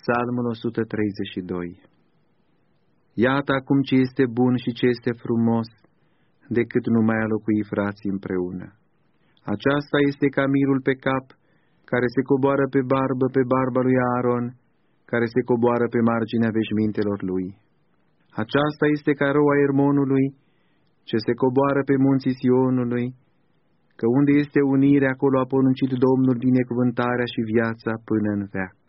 Psalmul 132 Iată acum ce este bun și ce este frumos, decât numai a locui frații împreună. Aceasta este ca mirul pe cap, care se coboară pe barbă pe barba lui Aaron, care se coboară pe marginea veșmintelor lui. Aceasta este ca roa Ermonului, ce se coboară pe munții Sionului, că unde este unire, acolo a poruncit Domnul binecuvântarea și viața până în veac.